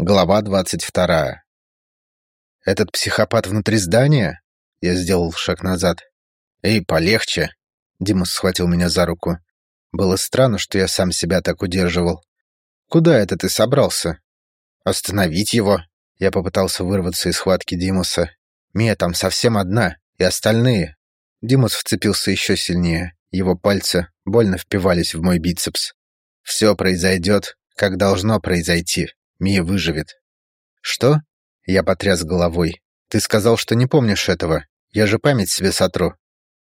Глава двадцать вторая. «Этот психопат внутри здания?» Я сделал шаг назад. «Эй, полегче!» Димас схватил меня за руку. Было странно, что я сам себя так удерживал. «Куда это ты собрался?» «Остановить его!» Я попытался вырваться из схватки Димуса. «Мия там совсем одна, и остальные!» Димус вцепился еще сильнее. Его пальцы больно впивались в мой бицепс. «Все произойдет, как должно произойти», Мия выживет. Что? Я потряс головой. Ты сказал, что не помнишь этого. Я же память себе сотру.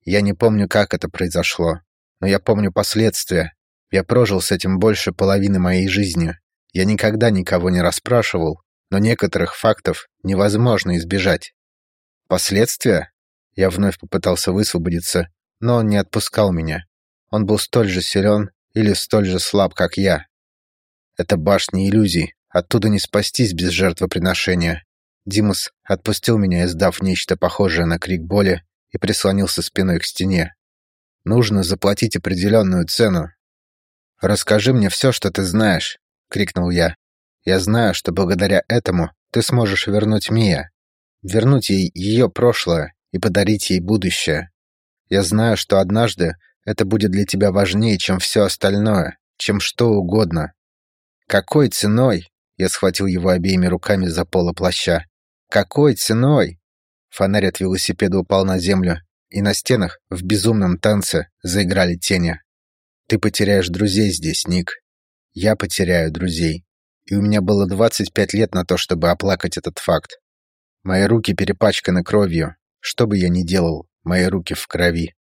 Я не помню, как это произошло. Но я помню последствия. Я прожил с этим больше половины моей жизни. Я никогда никого не расспрашивал, но некоторых фактов невозможно избежать. Последствия? Я вновь попытался высвободиться, но он не отпускал меня. Он был столь же силен или столь же слаб, как я. Это башня иллюзий, Оттуда не спастись без жертвоприношения. Димус отпустил меня, издав нечто похожее на крик боли, и прислонился спиной к стене. «Нужно заплатить определенную цену». «Расскажи мне все, что ты знаешь», — крикнул я. «Я знаю, что благодаря этому ты сможешь вернуть Мия, вернуть ей ее прошлое и подарить ей будущее. Я знаю, что однажды это будет для тебя важнее, чем все остальное, чем что угодно. Какой ценой?» Я схватил его обеими руками за поло плаща. «Какой ценой?» Фонарь от велосипеда упал на землю, и на стенах в безумном танце заиграли тени. «Ты потеряешь друзей здесь, Ник. Я потеряю друзей. И у меня было 25 лет на то, чтобы оплакать этот факт. Мои руки перепачканы кровью. Что бы я ни делал, мои руки в крови.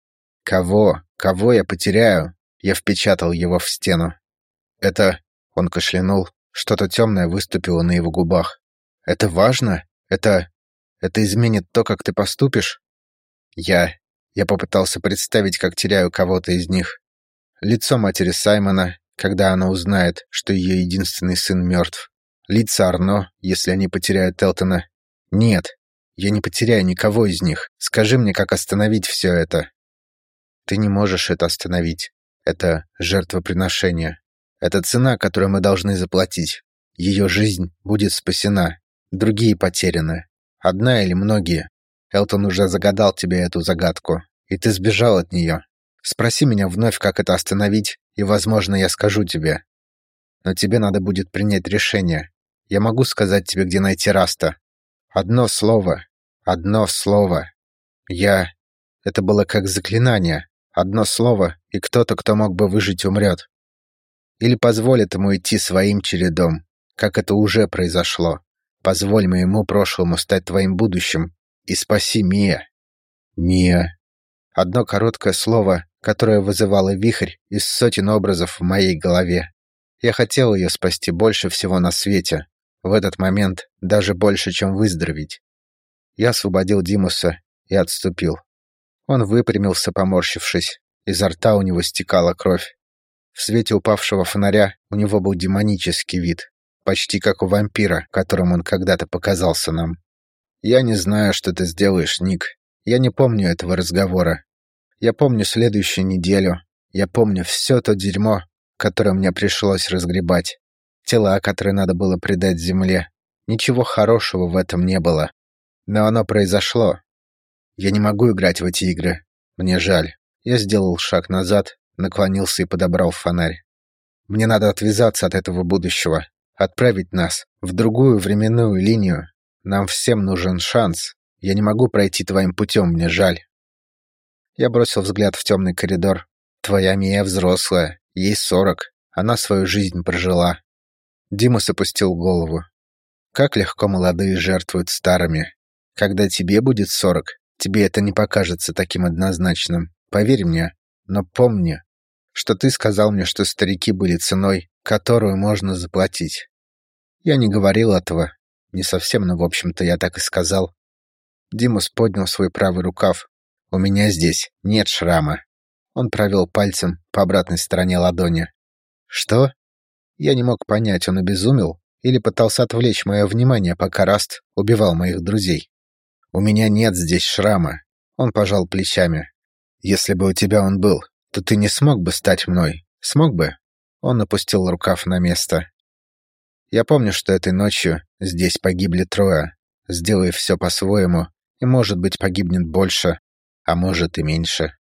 Кого? Кого я потеряю?» Я впечатал его в стену. «Это...» — он кашлянул. Что-то темное выступило на его губах. «Это важно? Это... это изменит то, как ты поступишь?» «Я... я попытался представить, как теряю кого-то из них. Лицо матери Саймона, когда она узнает, что ее единственный сын мертв. Лица Арно, если они потеряют Элтона. Нет, я не потеряю никого из них. Скажи мне, как остановить все это?» «Ты не можешь это остановить. Это жертвоприношение. Это цена, которую мы должны заплатить. Ее жизнь будет спасена. Другие потеряны. Одна или многие. Элтон уже загадал тебе эту загадку, и ты сбежал от нее. Спроси меня вновь, как это остановить, и, возможно, я скажу тебе. Но тебе надо будет принять решение. Я могу сказать тебе, где найти Раста. Одно слово. Одно слово. Я... Это было как заклинание. Одно слово, и кто-то, кто мог бы выжить, умрет. Или позволит ему идти своим чередом, как это уже произошло. Позволь моему прошлому стать твоим будущим и спаси Мия. Мия. Одно короткое слово, которое вызывало вихрь из сотен образов в моей голове. Я хотел ее спасти больше всего на свете. В этот момент даже больше, чем выздороветь. Я освободил Димуса и отступил. Он выпрямился, поморщившись. Изо рта у него стекала кровь. В свете упавшего фонаря у него был демонический вид, почти как у вампира, которым он когда-то показался нам. «Я не знаю, что ты сделаешь, Ник. Я не помню этого разговора. Я помню следующую неделю. Я помню все то дерьмо, которое мне пришлось разгребать. Тела, которые надо было предать земле. Ничего хорошего в этом не было. Но оно произошло. Я не могу играть в эти игры. Мне жаль. Я сделал шаг назад, наклонился и подобрал фонарь. «Мне надо отвязаться от этого будущего, отправить нас в другую временную линию. Нам всем нужен шанс. Я не могу пройти твоим путем, мне жаль». Я бросил взгляд в темный коридор. «Твоя Мия взрослая, ей сорок, она свою жизнь прожила». Дима опустил голову. «Как легко молодые жертвуют старыми. Когда тебе будет сорок, тебе это не покажется таким однозначным. Поверь мне, но помни, что ты сказал мне, что старики были ценой, которую можно заплатить. Я не говорил этого. Не совсем, но, в общем-то, я так и сказал. Димус поднял свой правый рукав. «У меня здесь нет шрама». Он провел пальцем по обратной стороне ладони. «Что?» Я не мог понять, он обезумел или пытался отвлечь мое внимание, пока Раст убивал моих друзей. «У меня нет здесь шрама», — он пожал плечами. «Если бы у тебя он был, то ты не смог бы стать мной. Смог бы?» Он опустил рукав на место. Я помню, что этой ночью здесь погибли трое. Сделай все по-своему, и, может быть, погибнет больше, а может и меньше.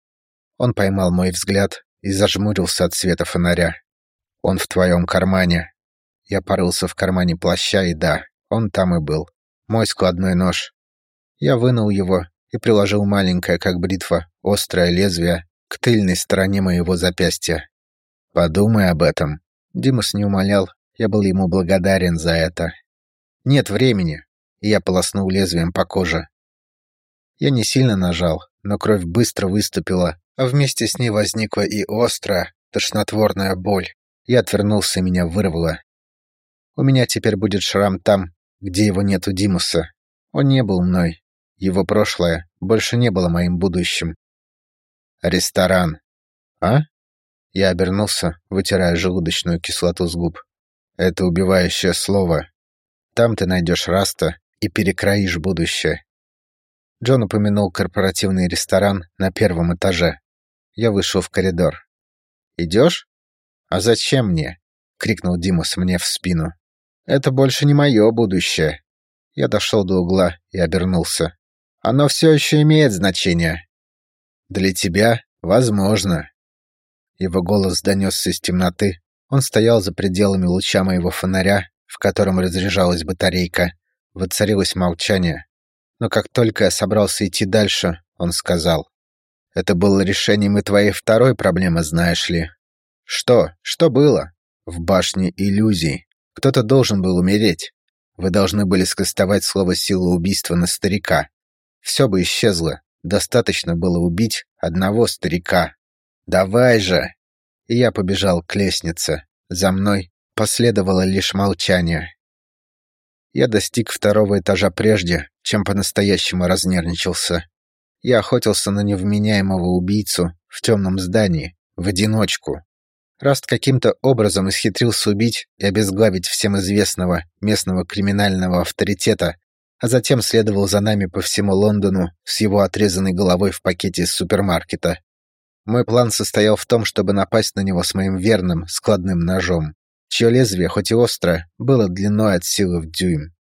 Он поймал мой взгляд и зажмурился от света фонаря. Он в твоем кармане. Я порылся в кармане плаща, и да, он там и был. Мой складной нож. Я вынул его и приложил маленькое, как бритва, острое лезвие к тыльной стороне моего запястья. Подумай об этом. Димас не умолял, я был ему благодарен за это. Нет времени, я полоснул лезвием по коже. Я не сильно нажал, но кровь быстро выступила, а вместе с ней возникла и острая, тошнотворная боль. Я отвернулся и меня вырвало. У меня теперь будет шрам там, где его нет у Димуса. Он не был мной. Его прошлое больше не было моим будущим. Ресторан. А? Я обернулся, вытирая желудочную кислоту с губ. Это убивающее слово. Там ты найдешь Раста и перекроишь будущее. Джон упомянул корпоративный ресторан на первом этаже. Я вышел в коридор. «Идешь?» «А зачем мне?» — крикнул Димус мне в спину. «Это больше не мое будущее». Я дошел до угла и обернулся. «Оно все еще имеет значение». «Для тебя? Возможно». Его голос донесся из темноты, он стоял за пределами луча моего фонаря, в котором разряжалась батарейка. Воцарилось молчание. Но как только я собрался идти дальше, он сказал. «Это было решением и твоей второй проблемы, знаешь ли». «Что? Что было?» «В башне иллюзий. Кто-то должен был умереть. Вы должны были скостовать слово «сила убийства» на старика. Все бы исчезло. Достаточно было убить одного старика. Давай же!» и я побежал к лестнице. За мной последовало лишь молчание. Я достиг второго этажа прежде, чем по-настоящему разнервничался. Я охотился на невменяемого убийцу в темном здании, в одиночку. Раст каким-то образом исхитрился убить и обезглавить всем известного местного криминального авторитета, а затем следовал за нами по всему Лондону с его отрезанной головой в пакете из супермаркета. Мой план состоял в том, чтобы напасть на него с моим верным складным ножом, чье лезвие, хоть и острое, было длиной от силы в дюйм.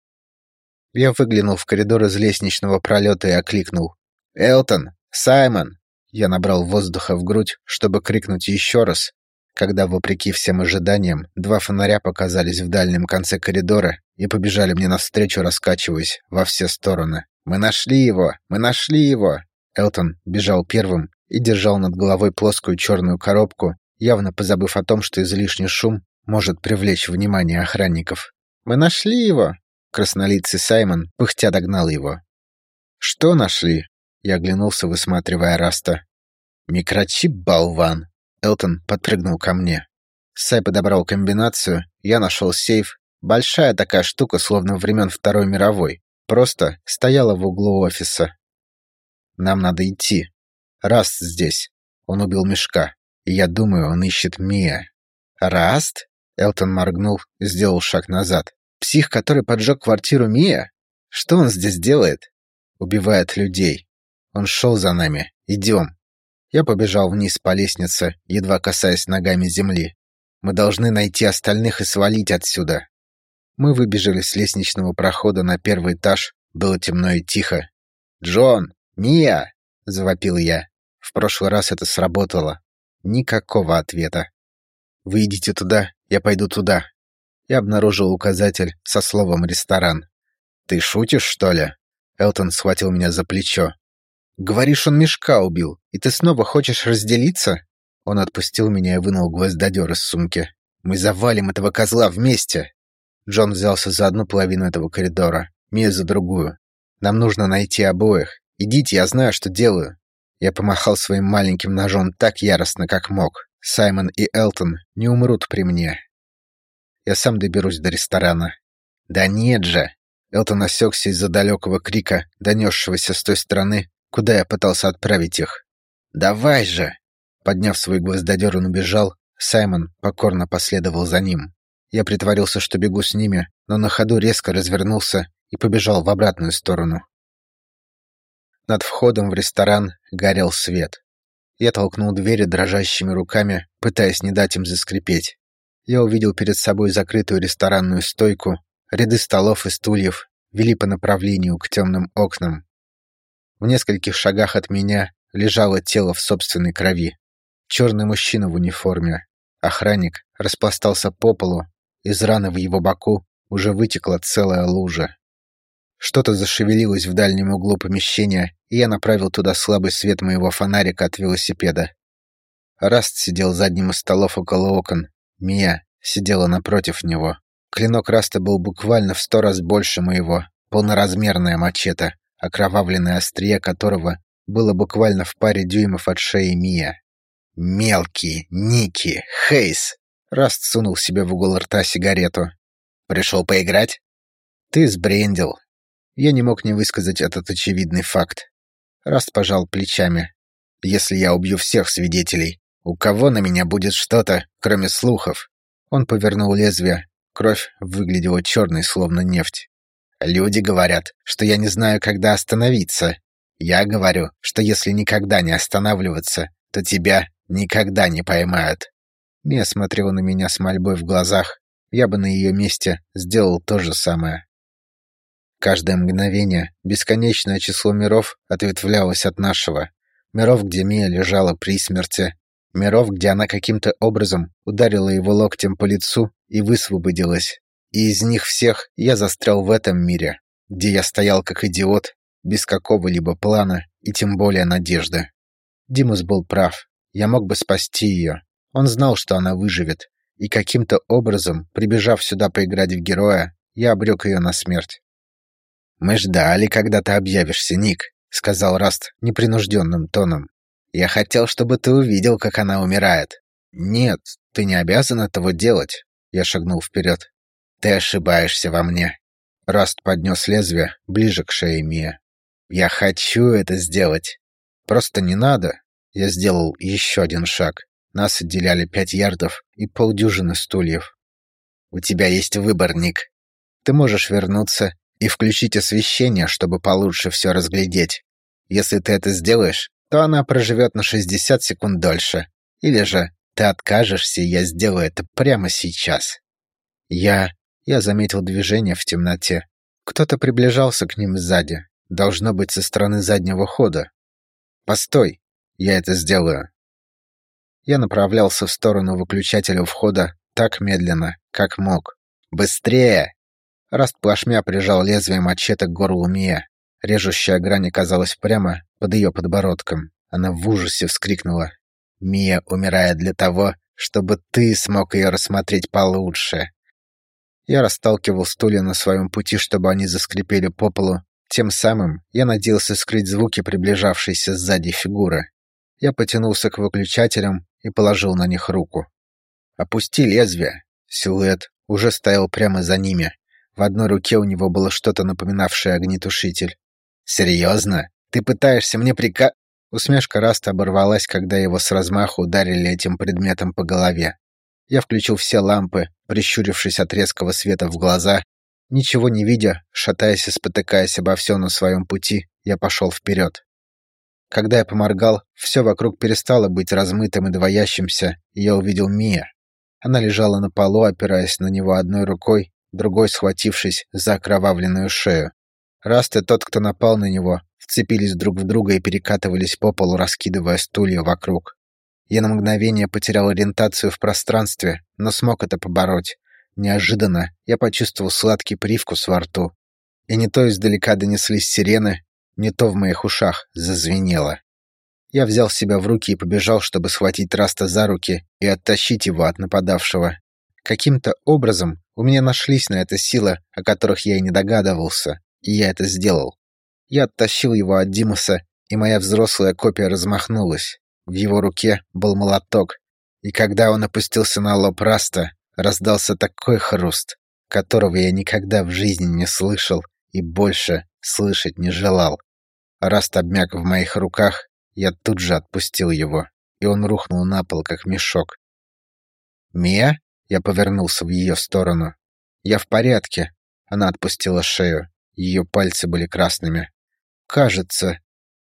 Я выглянул в коридор из лестничного пролета и окликнул. «Элтон! Саймон!» Я набрал воздуха в грудь, чтобы крикнуть еще раз, когда, вопреки всем ожиданиям, два фонаря показались в дальнем конце коридора и побежали мне навстречу, раскачиваясь во все стороны. «Мы нашли его! Мы нашли его!» Элтон бежал первым и держал над головой плоскую черную коробку, явно позабыв о том, что излишний шум может привлечь внимание охранников. «Мы нашли его!» Краснолицый Саймон пыхтя догнал его. «Что нашли?» Я оглянулся, высматривая Раста. «Микрочип, болван!» Элтон подпрыгнул ко мне. Сай подобрал комбинацию, я нашел сейф. Большая такая штука, словно времен Второй мировой. Просто стояла в углу офиса. «Нам надо идти», Раст здесь. Он убил мешка. И я думаю, он ищет Мия. Раст? Элтон моргнул сделал шаг назад. Псих, который поджег квартиру Мия? Что он здесь делает? Убивает людей. Он шел за нами. Идем. Я побежал вниз по лестнице, едва касаясь ногами земли. Мы должны найти остальных и свалить отсюда. Мы выбежали с лестничного прохода на первый этаж. Было темно и тихо. «Джон! Мия!» — завопил я. В прошлый раз это сработало. Никакого ответа. «Вы идите туда, я пойду туда». Я обнаружил указатель со словом «ресторан». «Ты шутишь, что ли?» Элтон схватил меня за плечо. «Говоришь, он мешка убил, и ты снова хочешь разделиться?» Он отпустил меня и вынул гвоздодер из сумки. «Мы завалим этого козла вместе!» Джон взялся за одну половину этого коридора, Мия за другую. «Нам нужно найти обоих. Идите, я знаю, что делаю». Я помахал своим маленьким ножом так яростно, как мог. Саймон и Элтон не умрут при мне. Я сам доберусь до ресторана. Да нет же! Элтон осекся из-за далекого крика, донесшегося с той стороны, куда я пытался отправить их. «Давай же!» Подняв свой гвоздодер, он убежал. Саймон покорно последовал за ним. Я притворился, что бегу с ними, но на ходу резко развернулся и побежал в обратную сторону. Над входом в ресторан горел свет. Я толкнул двери дрожащими руками, пытаясь не дать им заскрипеть. я увидел перед собой закрытую ресторанную стойку, ряды столов и стульев вели по направлению к темным окнам. В нескольких шагах от меня лежало тело в собственной крови. Черный мужчина в униформе. Охранник распластался по полу, из раны в его боку уже вытекла целая лужа. Что-то зашевелилось в дальнем углу помещения, и я направил туда слабый свет моего фонарика от велосипеда. Раст сидел за одним из столов около окон. Мия сидела напротив него. Клинок Раста был буквально в сто раз больше моего, полноразмерная мачете, окровавленное острие которого было буквально в паре дюймов от шеи Мия. «Мелкий, Ники, Хейс!» Раст сунул себе в угол рта сигарету. «Пришел поиграть?» «Ты сбрендил». Я не мог не высказать этот очевидный факт. Раст пожал плечами. «Если я убью всех свидетелей, у кого на меня будет что-то, кроме слухов?» Он повернул лезвие. Кровь выглядела черной, словно нефть. «Люди говорят, что я не знаю, когда остановиться. Я говорю, что если никогда не останавливаться, то тебя никогда не поймают. Мия смотрела на меня с мольбой в глазах. Я бы на ее месте сделал то же самое. Каждое мгновение бесконечное число миров ответвлялось от нашего. Миров, где Мия лежала при смерти. Миров, где она каким-то образом ударила его локтем по лицу и высвободилась. И из них всех я застрял в этом мире, где я стоял как идиот, без какого-либо плана и тем более надежды. Димус был прав. Я мог бы спасти ее. Он знал, что она выживет. И каким-то образом, прибежав сюда поиграть в героя, я обрек ее на смерть. «Мы ждали, когда ты объявишься, Ник», — сказал Раст непринужденным тоном. «Я хотел, чтобы ты увидел, как она умирает». «Нет, ты не обязан этого делать», — я шагнул вперед. «Ты ошибаешься во мне». Раст поднес лезвие ближе к шее Мия. «Я хочу это сделать. Просто не надо». Я сделал еще один шаг. Нас отделяли пять ярдов и полдюжины стульев. «У тебя есть выбор, Ник. Ты можешь вернуться и включить освещение, чтобы получше все разглядеть. Если ты это сделаешь, то она проживет на 60 секунд дольше. Или же ты откажешься, и я сделаю это прямо сейчас». Я... Я заметил движение в темноте. Кто-то приближался к ним сзади. Должно быть, со стороны заднего хода. «Постой! Я это сделаю!» Я направлялся в сторону выключателя входа так медленно, как мог. «Быстрее!» Раст плашмя прижал лезвие мачете к горлу Мия. Режущая грань оказалась прямо под ее подбородком. Она в ужасе вскрикнула. «Мия умирает для того, чтобы ты смог ее рассмотреть получше». Я расталкивал стулья на своем пути, чтобы они заскрипели по полу. Тем самым я надеялся скрыть звуки приближавшейся сзади фигуры. Я потянулся к выключателям и положил на них руку. «Опусти лезвие!» Силуэт уже стоял прямо за ними. В одной руке у него было что-то напоминавшее огнетушитель. «Серьезно? Ты пытаешься мне прика...» Усмешка Раста оборвалась, когда его с размаху ударили этим предметом по голове. Я включил все лампы, прищурившись от резкого света в глаза. Ничего не видя, шатаясь и спотыкаясь обо все на своем пути, я пошел вперед. Когда я поморгал, все вокруг перестало быть размытым и двоящимся, и я увидел Мия. Она лежала на полу, опираясь на него одной рукой, другой схватившись за окровавленную шею. Раст и тот, кто напал на него, вцепились друг в друга и перекатывались по полу, раскидывая стулья вокруг. Я на мгновение потерял ориентацию в пространстве, но смог это побороть. Неожиданно я почувствовал сладкий привкус во рту. И не то издалека донеслись сирены, не то в моих ушах зазвенело. Я взял себя в руки и побежал, чтобы схватить Раста за руки и оттащить его от нападавшего. Каким-то образом у меня нашлись на это силы, о которых я и не догадывался, и я это сделал. Я оттащил его от Димуса, и моя взрослая копия размахнулась. В его руке был молоток, и когда он опустился на лоб Раста, раздался такой хруст, которого я никогда в жизни не слышал и больше слышать не желал. Раст обмяк в моих руках, я тут же отпустил его, и он рухнул на пол, как мешок. «Мия?» — я повернулся в ее сторону. «Я в порядке». Она отпустила шею. Ее пальцы были красными. «Кажется...»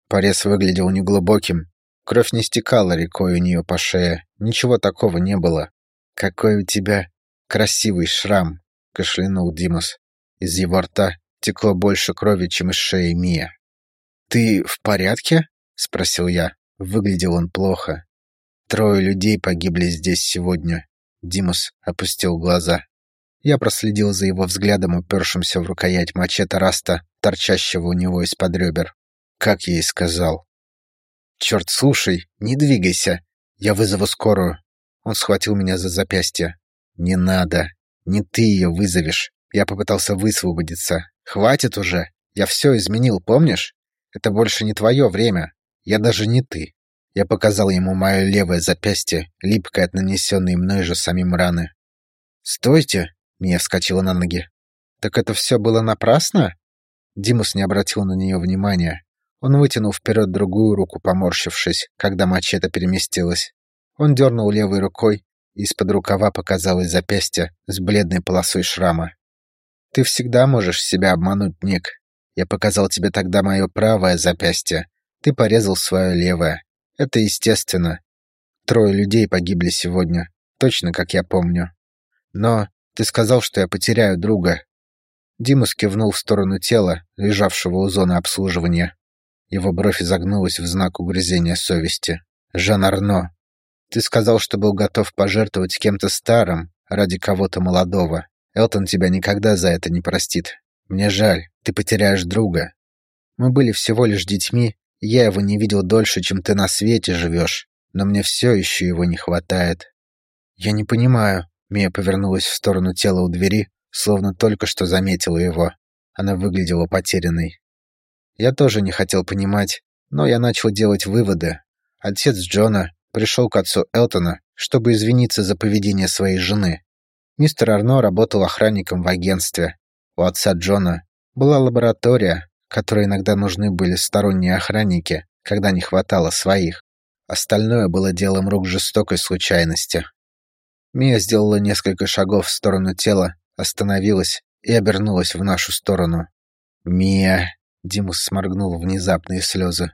Порез выглядел неглубоким. Кровь не стекала рекой у нее по шее. Ничего такого не было. Какой у тебя красивый шрам, кашлянул Димас. Из его рта текло больше крови, чем из шеи Мия. Ты в порядке? спросил я. Выглядел он плохо. Трое людей погибли здесь сегодня. Димас опустил глаза. Я проследил за его взглядом, упершимся в рукоять мачете Раста, торчащего у него из-под ребер. Как я и сказал. «Черт, слушай, не двигайся. Я вызову скорую». Он схватил меня за запястье. «Не надо. Не ты ее вызовешь. Я попытался высвободиться. Хватит уже. Я все изменил, помнишь? Это больше не твое время. Я даже не ты». Я показал ему мое левое запястье, липкое от нанесенной мной же самим раны. «Стойте!» Мия вскочила на ноги. «Так это все было напрасно?» Димус не обратил на нее внимания. Он вытянул вперед другую руку, поморщившись, когда мачете переместилась. Он дернул левой рукой, и из-под рукава показалось запястье с бледной полосой шрама. «Ты всегда можешь себя обмануть, Ник. Я показал тебе тогда мое правое запястье. Ты порезал свое левое. Это естественно. Трое людей погибли сегодня, точно как я помню. Но ты сказал, что я потеряю друга». Димус кивнул в сторону тела, лежавшего у зоны обслуживания. Его бровь изогнулась в знак угрызения совести. «Жан Арно, ты сказал, что был готов пожертвовать кем-то старым ради кого-то молодого. Элтон тебя никогда за это не простит. Мне жаль, ты потеряешь друга. Мы были всего лишь детьми, я его не видел дольше, чем ты на свете живешь, но мне все еще его не хватает». «Я не понимаю», — Мия повернулась в сторону тела у двери, словно только что заметила его. Она выглядела потерянной. Я тоже не хотел понимать, но я начал делать выводы. Отец Джона пришел к отцу Элтона, чтобы извиниться за поведение своей жены. Мистер Арно работал охранником в агентстве. У отца Джона была лаборатория, которой иногда нужны были сторонние охранники, когда не хватало своих. Остальное было делом рук жестокой случайности. Мия сделала несколько шагов в сторону тела, остановилась и обернулась в нашу сторону. «Мия!» Димус сморгнул внезапные слезы.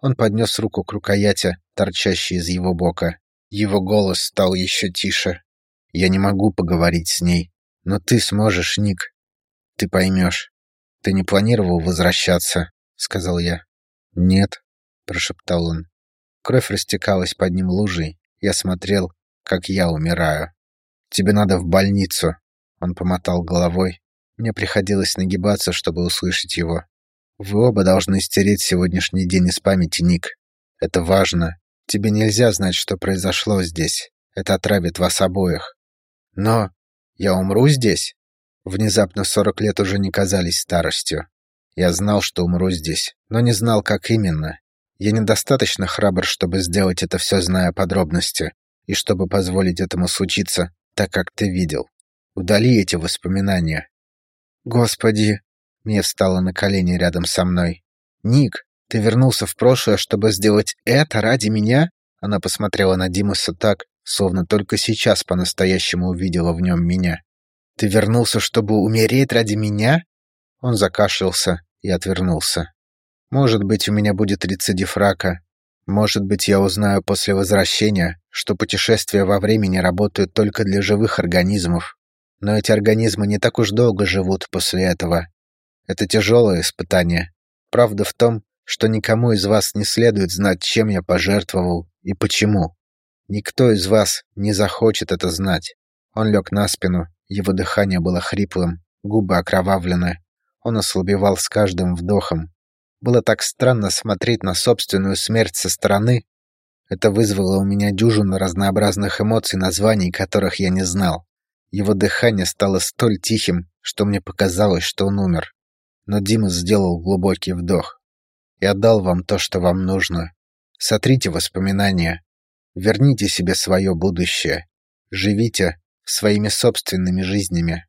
Он поднес руку к рукояти, торчащей из его бока. Его голос стал еще тише. «Я не могу поговорить с ней, но ты сможешь, Ник. Ты поймешь. Ты не планировал возвращаться», — сказал я. «Нет», — прошептал он. Кровь растекалась под ним лужей. Я смотрел, как я умираю. «Тебе надо в больницу», — он помотал головой. Мне приходилось нагибаться, чтобы услышать его. Вы оба должны стереть сегодняшний день из памяти, Ник. Это важно. Тебе нельзя знать, что произошло здесь. Это отравит вас обоих. Но я умру здесь? Внезапно сорок лет уже не казались старостью. Я знал, что умру здесь, но не знал, как именно. Я недостаточно храбр, чтобы сделать это все, зная подробности, и чтобы позволить этому случиться, так как ты видел. Удали эти воспоминания. Господи, Мия встала на колени рядом со мной. «Ник, ты вернулся в прошлое, чтобы сделать это ради меня?» Она посмотрела на Димуса так, словно только сейчас по-настоящему увидела в нем меня. «Ты вернулся, чтобы умереть ради меня?» Он закашлялся и отвернулся. «Может быть, у меня будет рецидив рака. Может быть, я узнаю после возвращения, что путешествия во времени работают только для живых организмов. Но эти организмы не так уж долго живут после этого. Это тяжелое испытание. Правда в том, что никому из вас не следует знать, чем я пожертвовал и почему. Никто из вас не захочет это знать. Он лег на спину, его дыхание было хриплым, губы окровавлены. Он ослабевал с каждым вдохом. Было так странно смотреть на собственную смерть со стороны. Это вызвало у меня дюжину разнообразных эмоций, названий которых я не знал. Его дыхание стало столь тихим, что мне показалось, что он умер. Но Дима сделал глубокий вдох. «Я дал вам то, что вам нужно. Сотрите воспоминания. Верните себе свое будущее. Живите своими собственными жизнями.